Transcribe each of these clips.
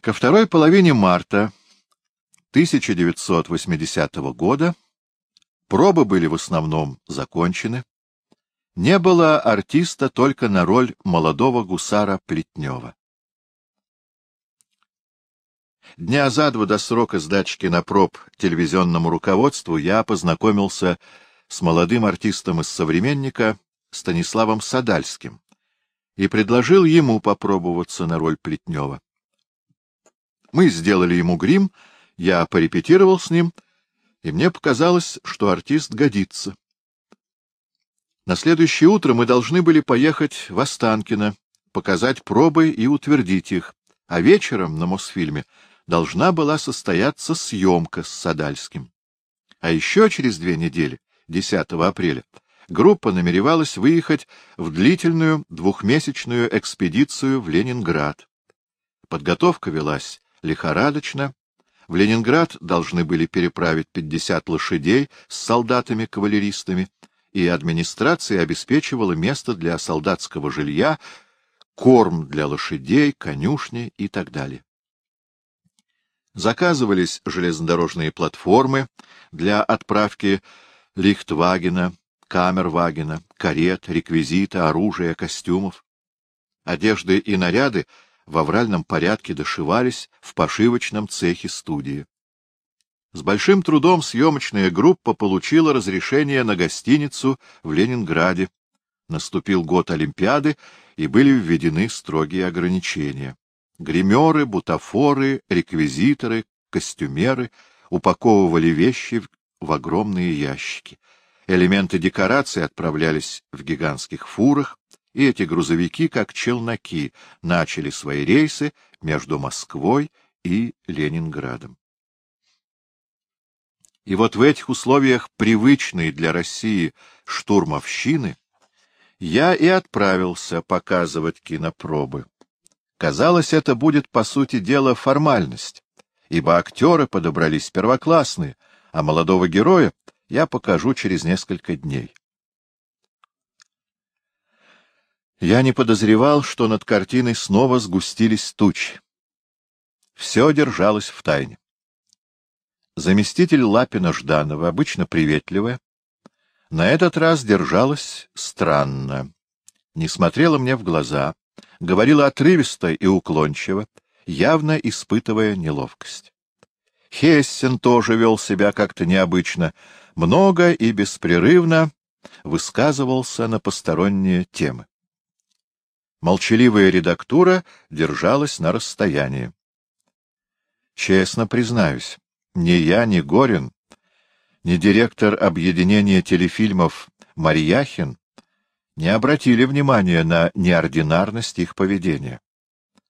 Ко второй половине марта 1980 года пробы были в основном закончены. Не было артиста только на роль молодого гусара Плетнева. Дня за два до срока сдачи кинопроб телевизионному руководству я познакомился с молодым артистом из «Современника» Станиславом Садальским и предложил ему попробоваться на роль Плетнева. Мы сделали ему грим, я порепетировал с ним, и мне показалось, что артист годится. На следующее утро мы должны были поехать в Останкино, показать пробы и утвердить их, а вечером на Мосфильме должна была состояться съемка с Садальским. А еще через две недели, 10 апреля, группа намеревалась выехать в длительную двухмесячную экспедицию в Ленинград. Подготовка велась лихорадочно. В Ленинград должны были переправить 50 лошадей с солдатами-кавалеристами, и администрация обеспечивала место для солдатского жилья, корм для лошадей, конюшни и так далее. Заказывались железнодорожные платформы для отправки лихтвагена, камервагена, карет, реквизита, оружия, костюмов. Одежды и наряды в авральном порядке дошивались в пошивочном цехе студии. С большим трудом съемочная группа получила разрешение на гостиницу в Ленинграде. Наступил год Олимпиады, и были введены строгие ограничения. Гримеры, бутафоры, реквизиторы, костюмеры упаковывали вещи в огромные ящики. Элементы декорации отправлялись в гигантских фурах, и эти грузовики, как челноки, начали свои рейсы между Москвой и Ленинградом. И вот в этих условиях привычной для России штурмовщины я и отправился показывать кинопробы. Казалось, это будет, по сути дела, формальность, ибо актеры подобрались первоклассные, а молодого героя я покажу через несколько дней. Я не подозревал, что над картиной снова сгустились тучи. Все держалось в тайне. Заместитель Лапина Жданова, обычно приветливая, на этот раз держалась странно. Не смотрела мне в глаза, говорила отрывисто и уклончиво, явно испытывая неловкость. Хессен тоже вел себя как-то необычно, много и беспрерывно высказывался на посторонние темы. Молчаливая редактура держалась на расстоянии. Честно признаюсь, ни я, ни Горин, ни директор объединения телефильмов Марьяхин не обратили внимания на неординарность их поведения.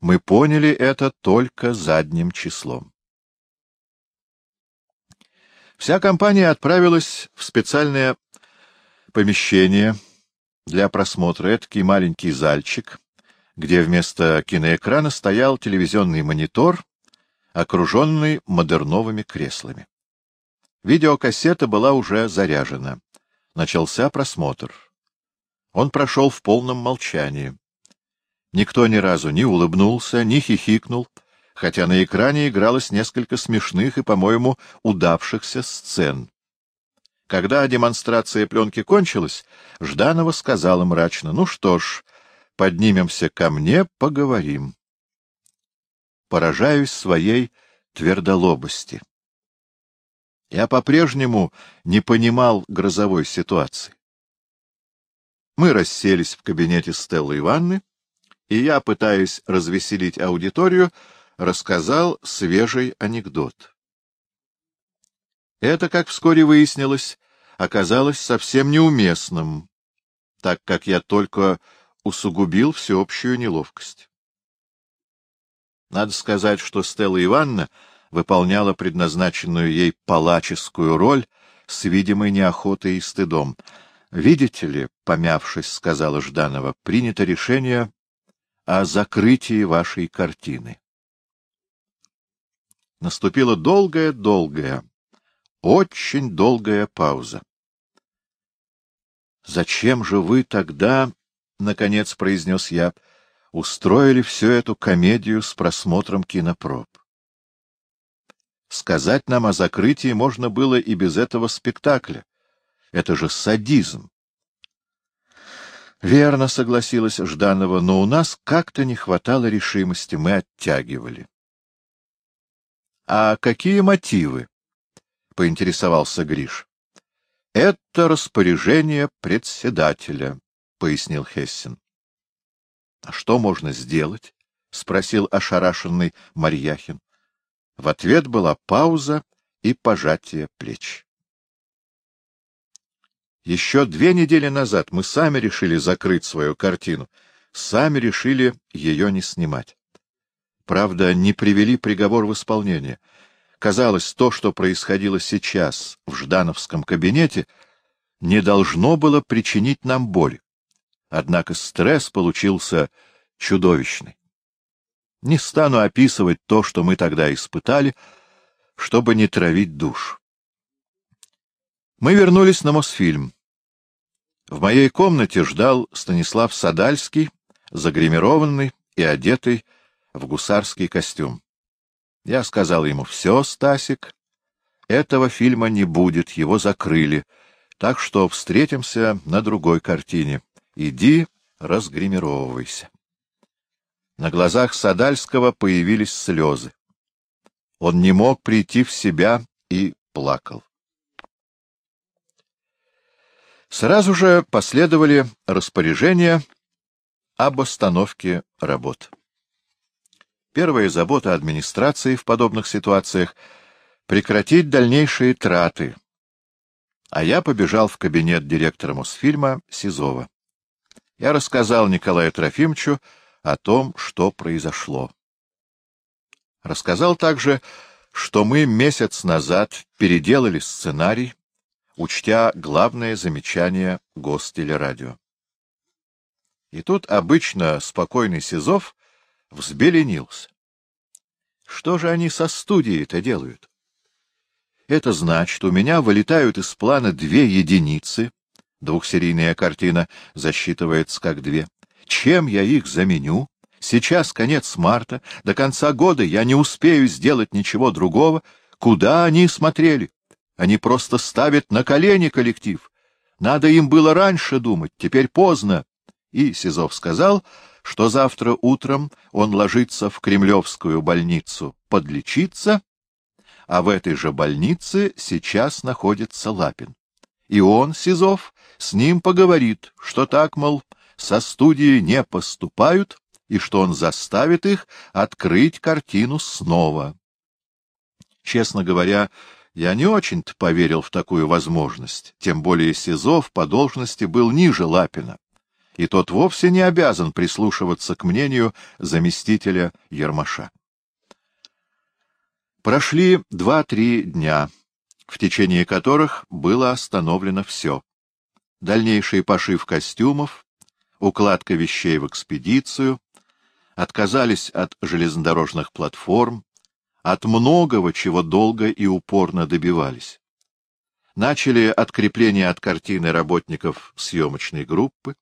Мы поняли это только задним числом. Вся компания отправилась в специальное помещение для просмотра эдакий маленький зальчик, где вместо киноэкрана стоял телевизионный монитор, окруженный модерновыми креслами. Видеокассета была уже заряжена. Начался просмотр. Он прошел в полном молчании. Никто ни разу не улыбнулся, не хихикнул, хотя на экране игралось несколько смешных и, по-моему, удавшихся сцен. Когда демонстрация пленки кончилась, Жданова сказала мрачно, «Ну что ж, поднимемся ко мне, поговорим». Поражаюсь своей твердолобости. Я по-прежнему не понимал грозовой ситуации. Мы расселись в кабинете Стеллы Ивановны, и я, пытаясь развеселить аудиторию, рассказал свежий анекдот. Это, как вскоре выяснилось, оказалось совсем неуместным, так как я только усугубил всеобщую неловкость. Надо сказать, что Стелла Ивановна выполняла предназначенную ей палаческую роль с видимой неохотой и стыдом. «Видите ли, — помявшись, — сказала Жданова, — принято решение о закрытии вашей картины». Наступила долгая-долгая, очень долгая пауза. — Зачем же вы тогда, — наконец произнес я, устроили всю эту комедию с просмотром кинопроб. Сказать нам о закрытии можно было и без этого спектакля. Это же садизм. Верно, согласилась Жданова, но у нас как-то не хватало решимости, мы оттягивали. — А какие мотивы? — поинтересовался Гриш. — Это распоряжение председателя, — пояснил Хессин. — А что можно сделать? — спросил ошарашенный Марьяхин. В ответ была пауза и пожатие плеч. Еще две недели назад мы сами решили закрыть свою картину, сами решили ее не снимать. Правда, не привели приговор в исполнение. Казалось, то, что происходило сейчас в Ждановском кабинете, не должно было причинить нам боль. Однако стресс получился чудовищный. Не стану описывать то, что мы тогда испытали, чтобы не травить душ. Мы вернулись на Мосфильм. В моей комнате ждал Станислав Садальский, загримированный и одетый в гусарский костюм. Я сказал ему, все, Стасик, этого фильма не будет, его закрыли, так что встретимся на другой картине. Иди, разгримировывайся. На глазах Садальского появились слезы. Он не мог прийти в себя и плакал. Сразу же последовали распоряжения об остановке работ. Первая забота администрации в подобных ситуациях — прекратить дальнейшие траты. А я побежал в кабинет директора Мосфильма Сизова. Я рассказал Николаю Трофимовичу о том, что произошло. Рассказал также, что мы месяц назад переделали сценарий, учтя главное замечание гостелерадио. И тут обычно спокойный Сизов взбеленился. Что же они со студией-то делают? Это значит, у меня вылетают из плана две единицы, двухсерийная картина засчитывается как две. Чем я их заменю? Сейчас конец марта, до конца года я не успею сделать ничего другого. Куда они смотрели? Они просто ставят на колени коллектив. Надо им было раньше думать, теперь поздно. И Сизов сказал, что завтра утром он ложится в Кремлевскую больницу подлечиться, а в этой же больнице сейчас находится Лапин. И он, Сизов, с ним поговорит, что так, мол, со студии не поступают, и что он заставит их открыть картину снова. Честно говоря, я не очень-то поверил в такую возможность, тем более Сизов по должности был ниже Лапина, и тот вовсе не обязан прислушиваться к мнению заместителя Ермаша. Прошли два-три дня, в течение которых было остановлено все. Дальнейший пошив костюмов, укладка вещей в экспедицию, отказались от железнодорожных платформ, от многого, чего долго и упорно добивались. Начали открепление от картины работников съемочной группы.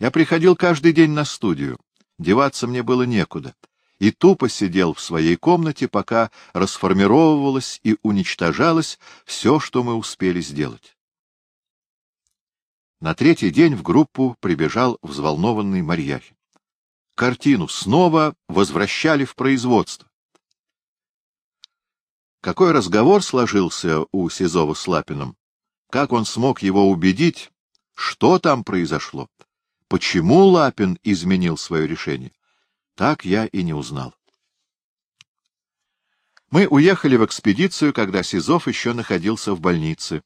Я приходил каждый день на студию, деваться мне было некуда, и тупо сидел в своей комнате, пока расформировывалось и уничтожалось все, что мы успели сделать. На третий день в группу прибежал взволнованный Марьяхин. Картину снова возвращали в производство. Какой разговор сложился у Сизова с Лапиным? Как он смог его убедить? Что там произошло? Почему Лапин изменил свое решение? Так я и не узнал. Мы уехали в экспедицию, когда Сизов еще находился в больнице.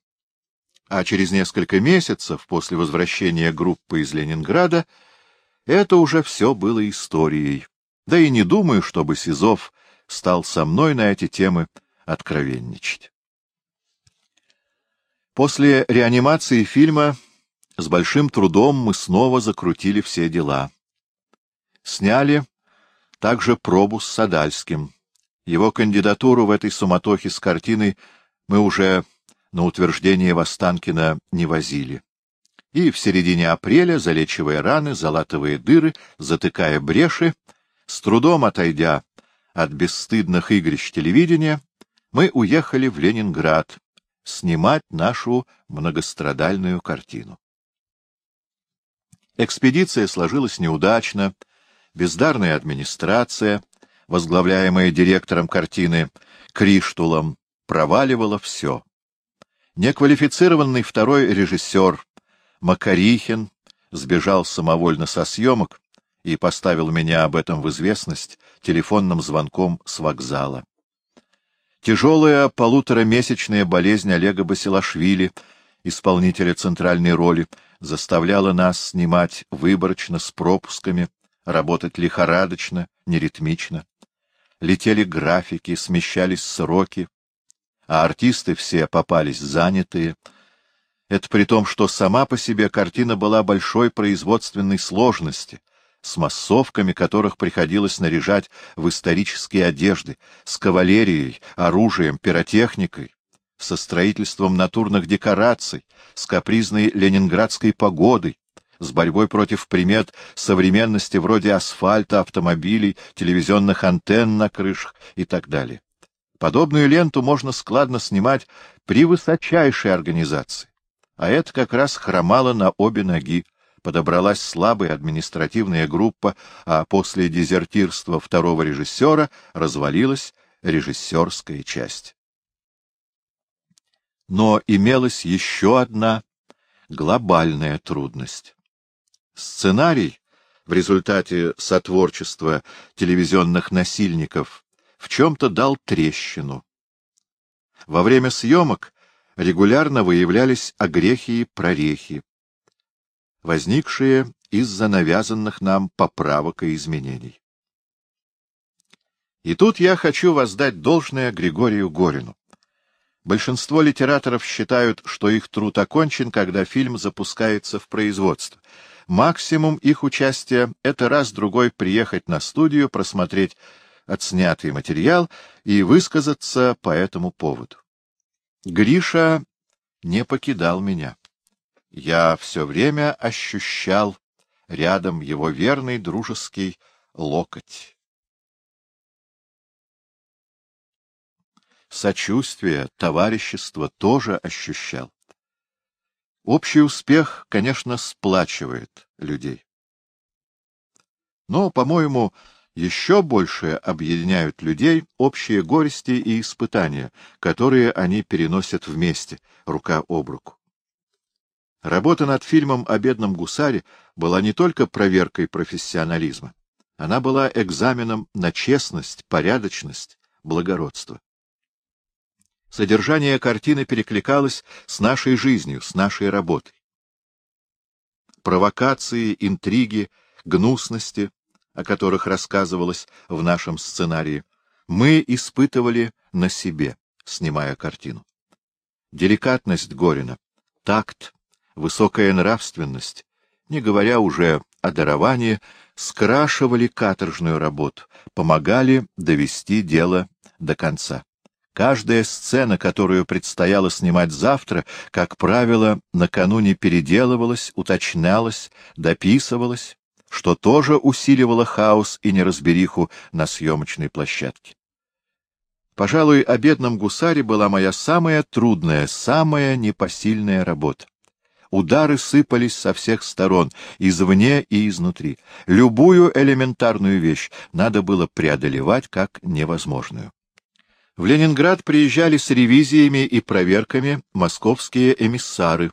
А через несколько месяцев после возвращения группы из Ленинграда это уже все было историей. Да и не думаю, чтобы Сизов стал со мной на эти темы откровенничать. После реанимации фильма с большим трудом мы снова закрутили все дела. Сняли также пробу с Садальским. Его кандидатуру в этой суматохе с картиной мы уже на утверждение Востанкина не возили. и в середине апреля, залечивая раны, залатывая дыры, затыкая бреши, с трудом отойдя от бесстыдных игрищ телевидения, мы уехали в Ленинград снимать нашу многострадальную картину. Экспедиция сложилась неудачно, бездарная администрация, возглавляемая директором картины Криштулом, проваливала все. Неквалифицированный второй режиссер Макарихин сбежал самовольно со съемок и поставил меня об этом в известность телефонным звонком с вокзала. Тяжелая полуторамесячная болезнь Олега Басилашвили, исполнителя центральной роли, заставляла нас снимать выборочно с пропусками, работать лихорадочно, неритмично. Летели графики, смещались сроки, а артисты все попались занятые. Это при том, что сама по себе картина была большой производственной сложности, с массовками которых приходилось наряжать в исторические одежды, с кавалерией, оружием, пиротехникой, со строительством натурных декораций, с капризной ленинградской погодой, с борьбой против примет современности вроде асфальта, автомобилей, телевизионных антенн на крышах и так далее. Подобную ленту можно складно снимать при высочайшей организации, а это как раз хромало на обе ноги, подобралась слабая административная группа, а после дезертирства второго режиссера развалилась режиссерская часть. Но имелась еще одна глобальная трудность. Сценарий в результате сотворчества телевизионных насильников в чем-то дал трещину. Во время съемок регулярно выявлялись огрехи и прорехи возникшие из-за навязанных нам поправок и изменений. И тут я хочу воздать должное Григорию Горину. Большинство литераторов считают, что их труд окончен, когда фильм запускается в производство. Максимум их участия — это раз-другой приехать на студию, просмотреть отснятый материал и высказаться по этому поводу. Гриша не покидал меня я все время ощущал рядом его верный дружеский локоть. Сочувствие, товарищество тоже ощущал. Общий успех, конечно, сплачивает людей. Но, по-моему, еще больше объединяют людей общие горести и испытания, которые они переносят вместе, рука об руку. Работа над фильмом о бедном гусаре была не только проверкой профессионализма, она была экзаменом на честность, порядочность, благородство. Содержание картины перекликалось с нашей жизнью, с нашей работой. Провокации, интриги, гнусности, о которых рассказывалось в нашем сценарии, мы испытывали на себе, снимая картину. Деликатность Горина, такт, высокая нравственность, не говоря уже о даровании, скрашивали каторжную работу, помогали довести дело до конца. Каждая сцена, которую предстояло снимать завтра, как правило, накануне переделывалась, уточнялась, дописывалась, что тоже усиливало хаос и неразбериху на съемочной площадке. Пожалуй, о бедном гусаре была моя самая трудная, самая непосильная работа. Удары сыпались со всех сторон, извне и изнутри. Любую элементарную вещь надо было преодолевать как невозможную. В Ленинград приезжали с ревизиями и проверками московские эмиссары.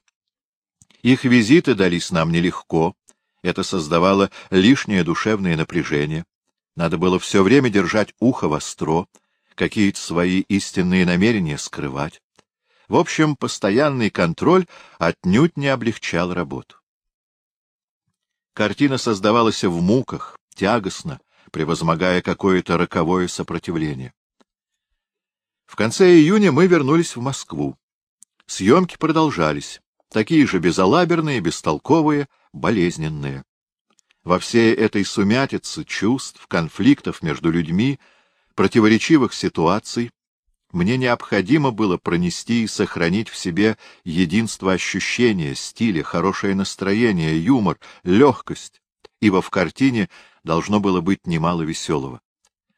Их визиты дались нам нелегко, это создавало лишнее душевное напряжение. Надо было все время держать ухо востро, какие-то свои истинные намерения скрывать. В общем, постоянный контроль отнюдь не облегчал работу. Картина создавалась в муках, тягостно, превозмогая какое-то роковое сопротивление. В конце июня мы вернулись в Москву. Съемки продолжались, такие же безалаберные, бестолковые, болезненные. Во всей этой сумятице чувств, конфликтов между людьми, противоречивых ситуаций Мне необходимо было пронести и сохранить в себе единство ощущения, стиля, хорошее настроение, юмор, легкость, ибо в картине должно было быть немало веселого.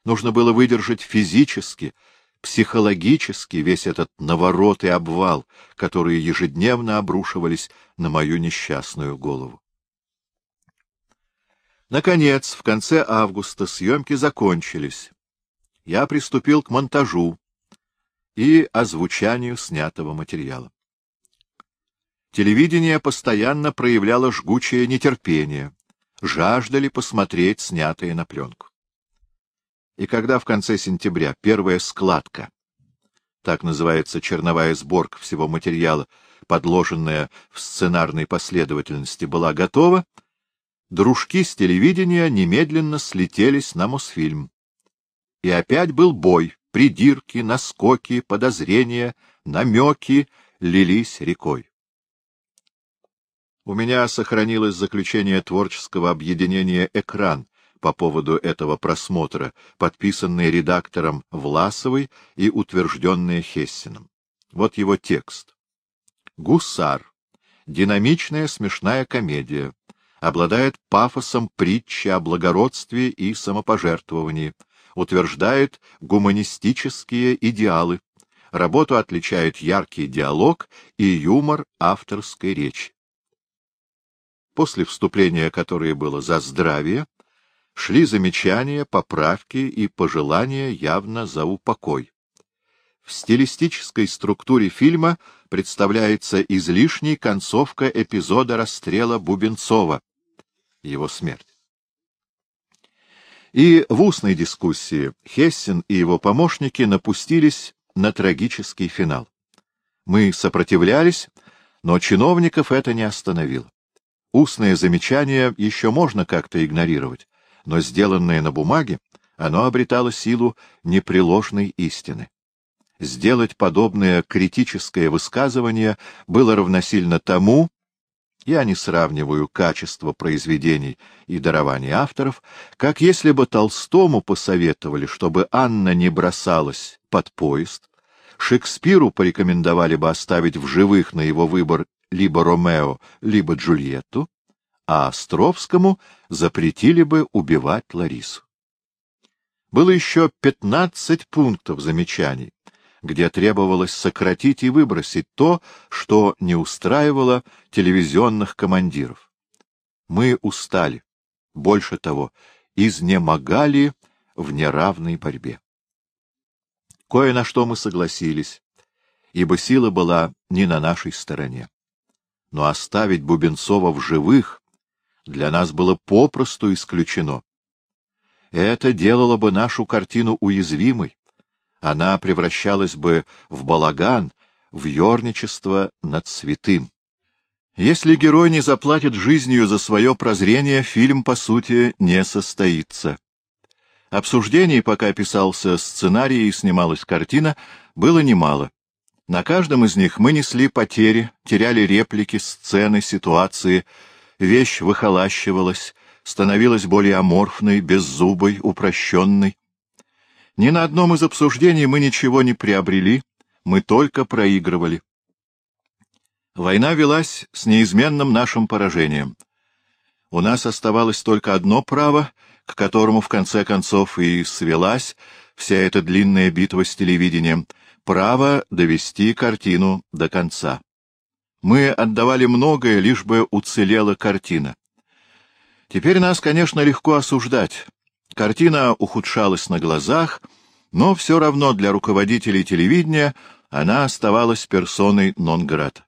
Нужно было выдержать физически, психологически весь этот наворот и обвал, которые ежедневно обрушивались на мою несчастную голову. Наконец, в конце августа съемки закончились. Я приступил к монтажу и озвучанию снятого материала. Телевидение постоянно проявляло жгучее нетерпение, жаждали посмотреть снятое на пленку. И когда в конце сентября первая складка, так называется черновая сборка всего материала, подложенная в сценарной последовательности, была готова, дружки с телевидения немедленно слетелись на Мосфильм. И опять был бой, придирки, наскоки, подозрения, намеки лились рекой. У меня сохранилось заключение творческого объединения «Экран» по поводу этого просмотра, подписанное редактором Власовой и утвержденное Хессином. Вот его текст. «Гусар. Динамичная смешная комедия обладает пафосом притчи о благородстве и самопожертвовании, утверждает гуманистические идеалы. Работу отличает яркий диалог и юмор авторской речи. После вступления, которое было за здравие, шли замечания, поправки и пожелания явно за упокой. В стилистической структуре фильма представляется излишней концовка эпизода расстрела Бубенцова, его смерть. И в устной дискуссии Хессен и его помощники напустились на трагический финал. Мы сопротивлялись, но чиновников это не остановило. Устное замечание еще можно как-то игнорировать, но сделанное на бумаге, оно обретало силу непреложной истины. Сделать подобное критическое высказывание было равносильно тому, я не сравниваю качество произведений и дарований авторов, как если бы Толстому посоветовали, чтобы Анна не бросалась под поезд, Шекспиру порекомендовали бы оставить в живых на его выбор либо Ромео, либо Джульетту, а Островскому запретили бы убивать Ларису. Было еще пятнадцать пунктов замечаний, где требовалось сократить и выбросить то, что не устраивало телевизионных командиров. Мы устали, больше того, изнемогали в неравной борьбе. Кое на что мы согласились, ибо сила была не на нашей стороне. Но оставить Бубенцова в живых для нас было попросту исключено. Это делало бы нашу картину уязвимой, она превращалась бы в балаган, в ерничество над святым. Если герой не заплатит жизнью за свое прозрение, фильм, по сути, не состоится. Обсуждений, пока писался сценарий и снималась картина, было немало. На каждом из них мы несли потери, теряли реплики, сцены, ситуации, вещь выхолащивалась, становилась более аморфной, беззубой, упрощенной. Ни на одном из обсуждений мы ничего не приобрели, мы только проигрывали. Война велась с неизменным нашим поражением. У нас оставалось только одно право, к которому в конце концов и свелась вся эта длинная битва с телевидением — право довести картину до конца. Мы отдавали многое, лишь бы уцелела картина. Теперь нас, конечно, легко осуждать. Картина ухудшалась на глазах, но все равно для руководителей телевидения она оставалась персоной нон-грата.